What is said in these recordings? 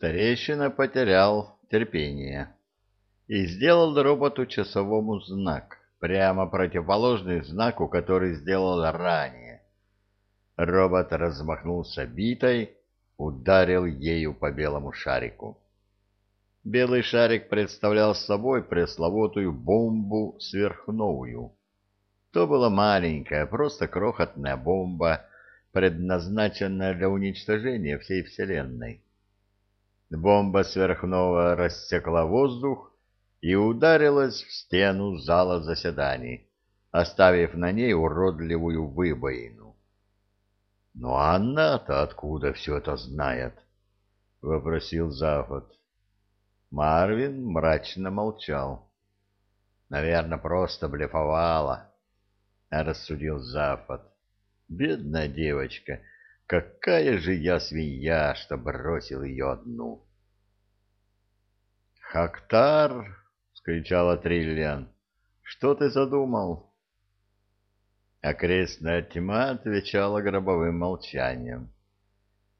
Старейшина потерял терпение и сделал роботу часовому знак, прямо противоположный знаку, который сделал ранее. Робот размахнулся битой, ударил ею по белому шарику. Белый шарик представлял собой пресловутую бомбу сверхновую. То была маленькая, просто крохотная бомба, предназначенная для уничтожения всей Вселенной. Бомба сверхновая рассекла воздух и ударилась в стену зала заседаний, оставив на ней уродливую выбоину. — Ну а она-то откуда все это знает? — вопросил Зафот. Марвин мрачно молчал. «Наверное, просто блефовала», — рассудил Зафот. «Бедная девочка, какая же я свинья, что бросил ее одну!» «Хактар!» — скричала Триллиан. «Что ты задумал?» Окрестная тьма отвечала гробовым молчанием.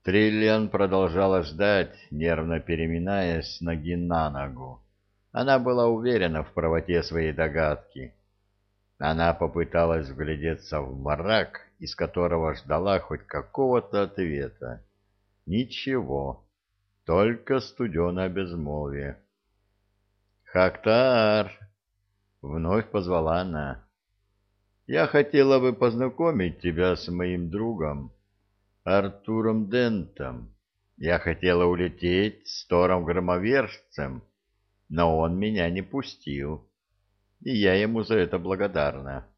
Триллиан продолжала ждать, нервно переминаясь с ноги на ногу. Она была уверена в правоте своей догадки. Она попыталась вглядеться в мрак, из которого ждала хоть какого-то ответа. Ничего, только студеное безмолвие. «Хактар!» — вновь позвала она. «Я хотела бы познакомить тебя с моим другом». Артуром Дентом. Я хотела улететь с Тором-громовержцем, но он меня не пустил, и я ему за это благодарна.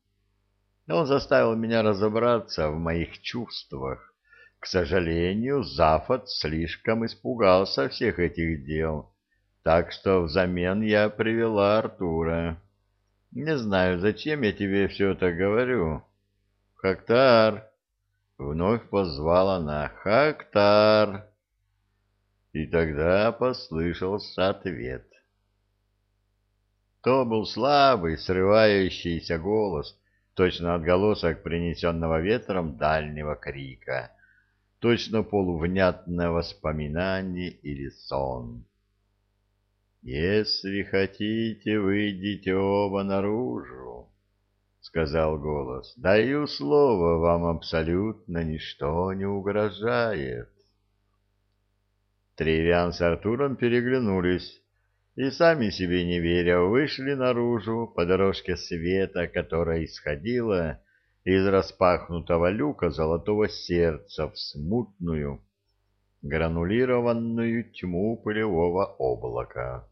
Он заставил меня разобраться в моих чувствах. К сожалению, Зафот слишком испугался всех этих дел, так что взамен я привела Артура. Не знаю, зачем я тебе все это говорю. Хактар, Вновь позвала она «Хактар!» И тогда послышался ответ. То был слабый, срывающийся голос, точно отголосок принесенного ветром дальнего крика, точно полувнятное воспоминание или сон. «Если хотите, выйдите оба наружу, сказал голос. Даю слово, вам абсолютно ничто не угрожает. Тривиан с Артуром переглянулись и, сами себе не веря, вышли наружу по дорожке света, которая исходила из распахнутого люка золотого сердца в смутную, гранулированную тьму пылевого облака.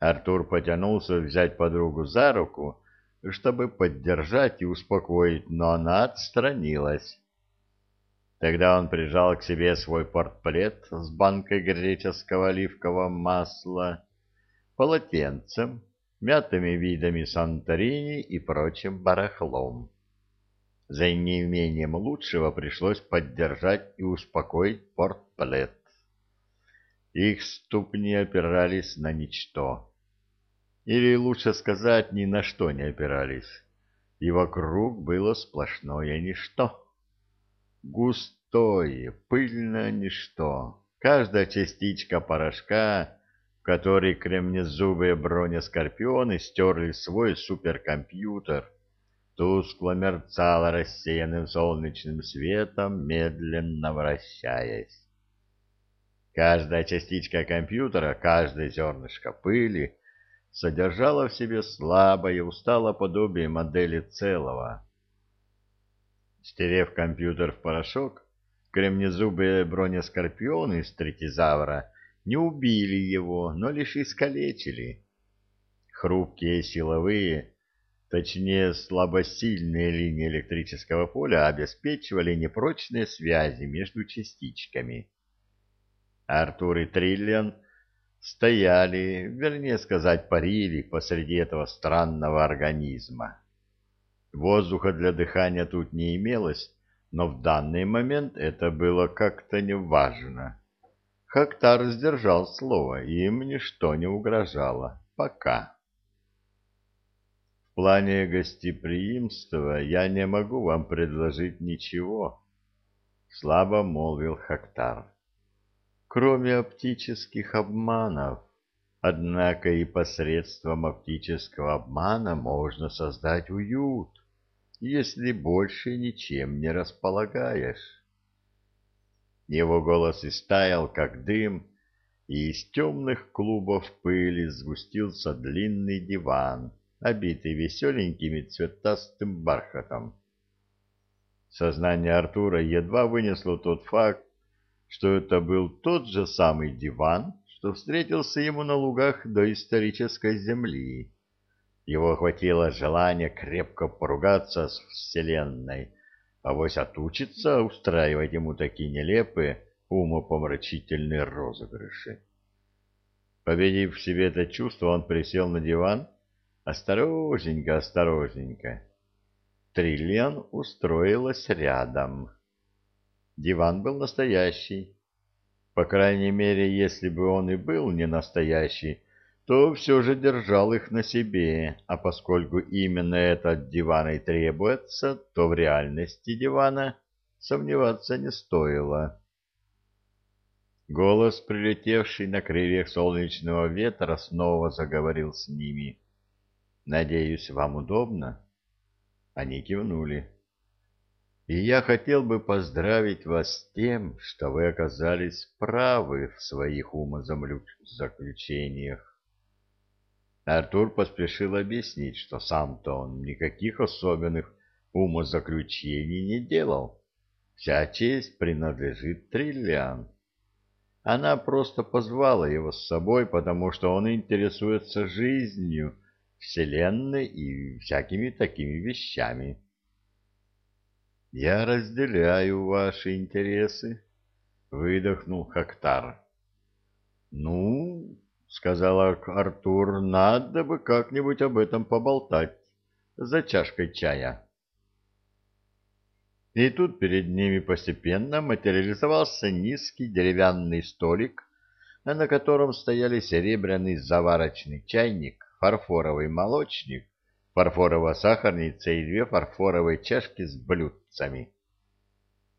Артур потянулся взять подругу за руку, чтобы поддержать и успокоить, но она отстранилась. Тогда он прижал к себе свой портплет с банкой греческого оливкового масла, полотенцем, мятыми видами Санторини и прочим барахлом. За неимением лучшего пришлось поддержать и успокоить портплет. Их ступни опирались на ничто или лучше сказать, ни на что не опирались, и вокруг было сплошное ничто. Густое, пыльное ничто, каждая частичка порошка, в который кремнезубые бронескорпионы стерли свой суперкомпьютер, тускло мерцала рассеянным солнечным светом, медленно вращаясь. Каждая частичка компьютера, каждое зернышко пыли — содержала в себе слабое, устало подобие модели целого. Стерев компьютер в порошок, кремнезубые бронескорпионы из третизавра не убили его, но лишь искалечили. Хрупкие силовые, точнее слабосильные линии электрического поля обеспечивали непрочные связи между частичками. Артур и Триллиан — стояли, вернее сказать, парили посреди этого странного организма. Воздуха для дыхания тут не имелось, но в данный момент это было как-то неважно. Хактар сдержал слово, и им ничто не угрожало. Пока. В плане гостеприимства я не могу вам предложить ничего, — слабо молвил Хактар кроме оптических обманов. Однако и посредством оптического обмана можно создать уют, если больше ничем не располагаешь. Его голос истаял, как дым, и из темных клубов пыли сгустился длинный диван, обитый веселенькими цветастым бархатом. Сознание Артура едва вынесло тот факт, что это был тот же самый диван, что встретился ему на лугах доисторической земли. Его охватило желание крепко поругаться с Вселенной, а вось отучиться устраивать ему такие нелепые, умопомрачительные розыгрыши. Победив в себе это чувство, он присел на диван, осторожненько, осторожненько. Триллиан устроилась рядом. Диван был настоящий. По крайней мере, если бы он и был не настоящий, то все же держал их на себе, а поскольку именно этот диван и требуется, то в реальности дивана сомневаться не стоило. Голос, прилетевший на крыльях солнечного ветра, снова заговорил с ними. «Надеюсь, вам удобно?» Они кивнули. «И я хотел бы поздравить вас с тем, что вы оказались правы в своих умозаключениях. Артур поспешил объяснить, что сам-то он никаких особенных умозаключений не делал. Вся честь принадлежит Триллиан. Она просто позвала его с собой, потому что он интересуется жизнью, Вселенной и всякими такими вещами. «Я разделяю ваши интересы», — выдохнул Хактар. «Ну, — сказал Артур, — надо бы как-нибудь об этом поболтать за чашкой чая. И тут перед ними постепенно материализовался низкий деревянный столик, на котором стояли серебряный заварочный чайник, фарфоровый молочник, фарфоровая сахарница и две фарфоровые чашки с блюдцами.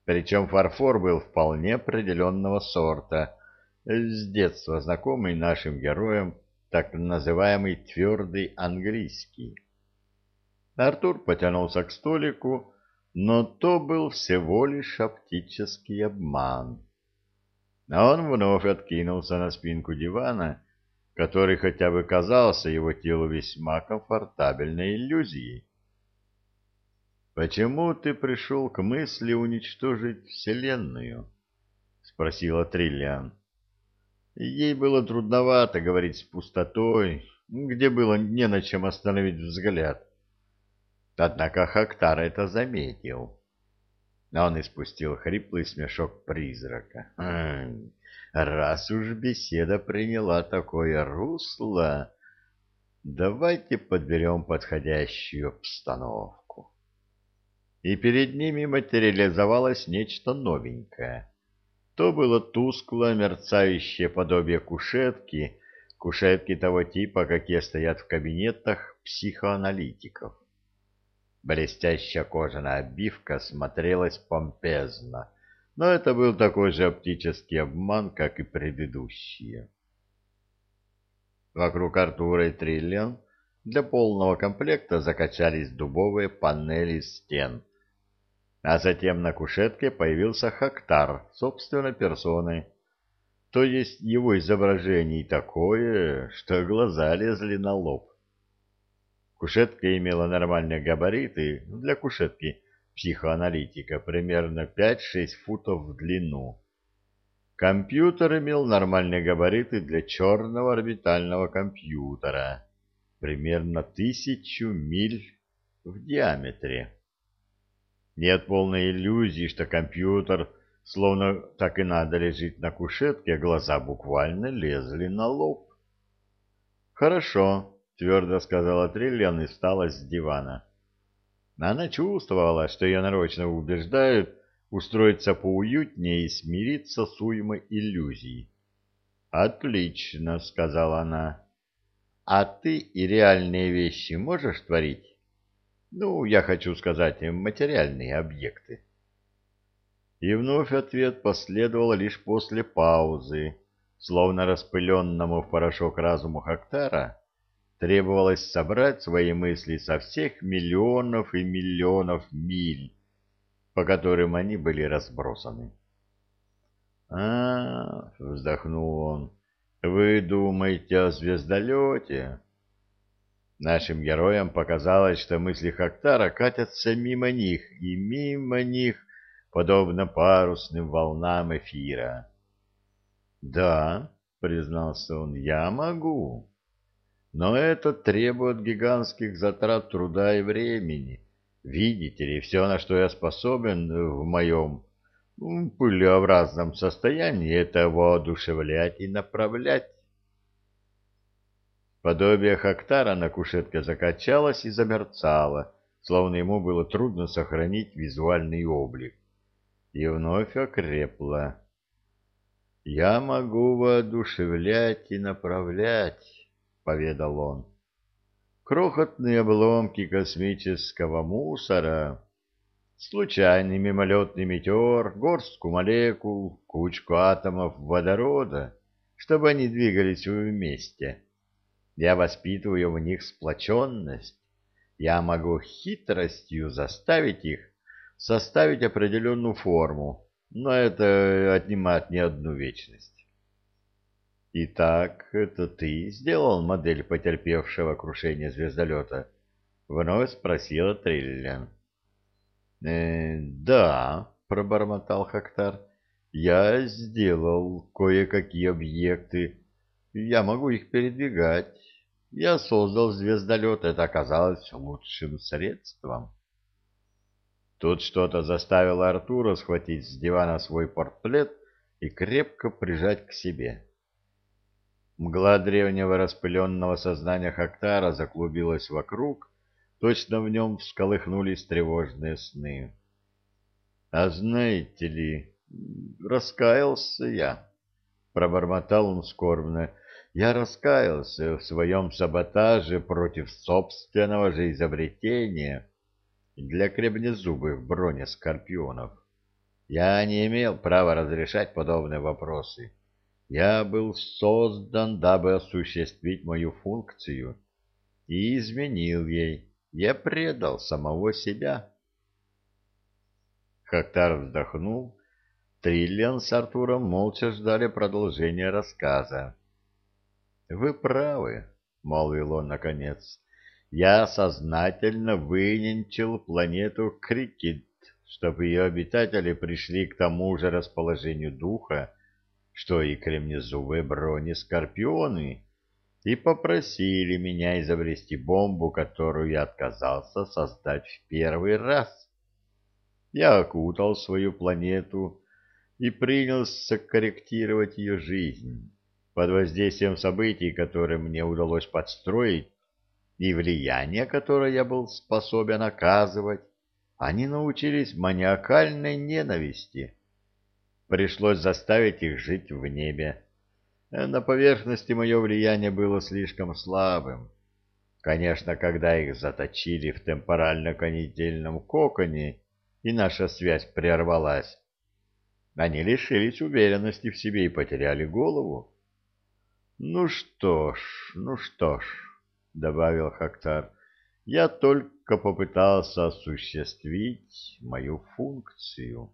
Причем фарфор был вполне определенного сорта — с детства знакомый нашим героям, так называемый твердый английский. Артур потянулся к столику, но то был всего лишь оптический обман. А он вновь откинулся на спинку дивана, который хотя бы казался его телу весьма комфортабельной иллюзией. «Почему ты пришел к мысли уничтожить Вселенную?» — спросила Триллиан. Ей было трудновато говорить с пустотой, где было не на чем остановить взгляд. Однако Хактар это заметил. Но он испустил хриплый смешок призрака. «Хм, «Раз уж беседа приняла такое русло, давайте подберем подходящую обстановку». И перед ними материализовалось нечто новенькое — то было тускло мерцающее подобие кушетки, кушетки того типа, какие стоят в кабинетах психоаналитиков. Блестящая кожаная обивка смотрелась помпезно, но это был такой же оптический обман, как и предыдущие. Вокруг Артура и Триллиан для полного комплекта закачались дубовые панели стен, а затем на кушетке появился Хактар собственной персоной. То есть его изображение такое, что глаза лезли на лоб. Кушетка имела нормальные габариты для кушетки психоаналитика, примерно 5-6 футов в длину. Компьютер имел нормальные габариты для черного орбитального компьютера, примерно тысячу миль в диаметре. Нет полной иллюзии, что компьютер словно так и надо лежит на кушетке, глаза буквально лезли на лоб. «Хорошо», — твердо сказала Триллиан и встала с дивана. Она чувствовала, что ее нарочно убеждают устроиться поуютнее и смириться с уймой иллюзий. «Отлично», — сказала она. «А ты и реальные вещи можешь творить?» Ну, я хочу сказать, материальные объекты. И вновь ответ последовал лишь после паузы, словно распыленному в порошок разуму Хактара требовалось собрать свои мысли со всех миллионов и миллионов миль, по которым они были разбросаны. а, вздохнул он, — вы думаете о звездолете? Нашим героям показалось, что мысли Хактара катятся мимо них и мимо них, подобно парусным волнам эфира. «Да», — признался он, — «я могу. Но это требует гигантских затрат труда и времени. Видите ли, все, на что я способен в моем пылеобразном состоянии, это воодушевлять и направлять. Подобие Хактара на кушетке закачалось и замерцало, словно ему было трудно сохранить визуальный облик. И вновь окрепло. «Я могу воодушевлять и направлять», — поведал он. «Крохотные обломки космического мусора, случайный мимолетный метеор, горстку молекул, кучку атомов водорода, чтобы они двигались вместе» Я воспитываю в них сплоченность. Я могу хитростью заставить их составить определенную форму, но это отнимает не одну вечность. «Итак, это ты сделал модель потерпевшего крушение звездолета?» — вновь спросила Триллиан. «Э, «Да», — пробормотал Хактар, — «я сделал кое-какие объекты. Я могу их передвигать. Я создал звездолет, это оказалось лучшим средством. Тут что-то заставило Артура схватить с дивана свой портплет и крепко прижать к себе. Мгла древнего распыленного сознания Хактара заклубилась вокруг, точно в нем всколыхнулись тревожные сны. — А знаете ли, раскаялся я, — пробормотал он скорбно, — я раскаялся в своем саботаже против собственного же изобретения для кремнезубых бронескорпионов. Я не имел права разрешать подобные вопросы. Я был создан, дабы осуществить мою функцию, и изменил ей. Я предал самого себя. Хактар вздохнул. Триллиан с Артуром молча ждали продолжения рассказа. Вы правы, молвил он наконец. Я сознательно выненчил планету Крикет, чтобы ее обитатели пришли к тому же расположению духа, что и кремнезубые брони-скорпионы, и попросили меня изобрести бомбу, которую я отказался создать в первый раз. Я окутал свою планету и принялся корректировать ее жизнь под воздействием событий, которые мне удалось подстроить, и влияние, которое я был способен оказывать, они научились маниакальной ненависти. Пришлось заставить их жить в небе. На поверхности мое влияние было слишком слабым. Конечно, когда их заточили в темпорально-конетельном коконе, и наша связь прервалась, они лишились уверенности в себе и потеряли голову. Ну что ж, ну что ж, добавил Хактар, я только попытался осуществить мою функцию.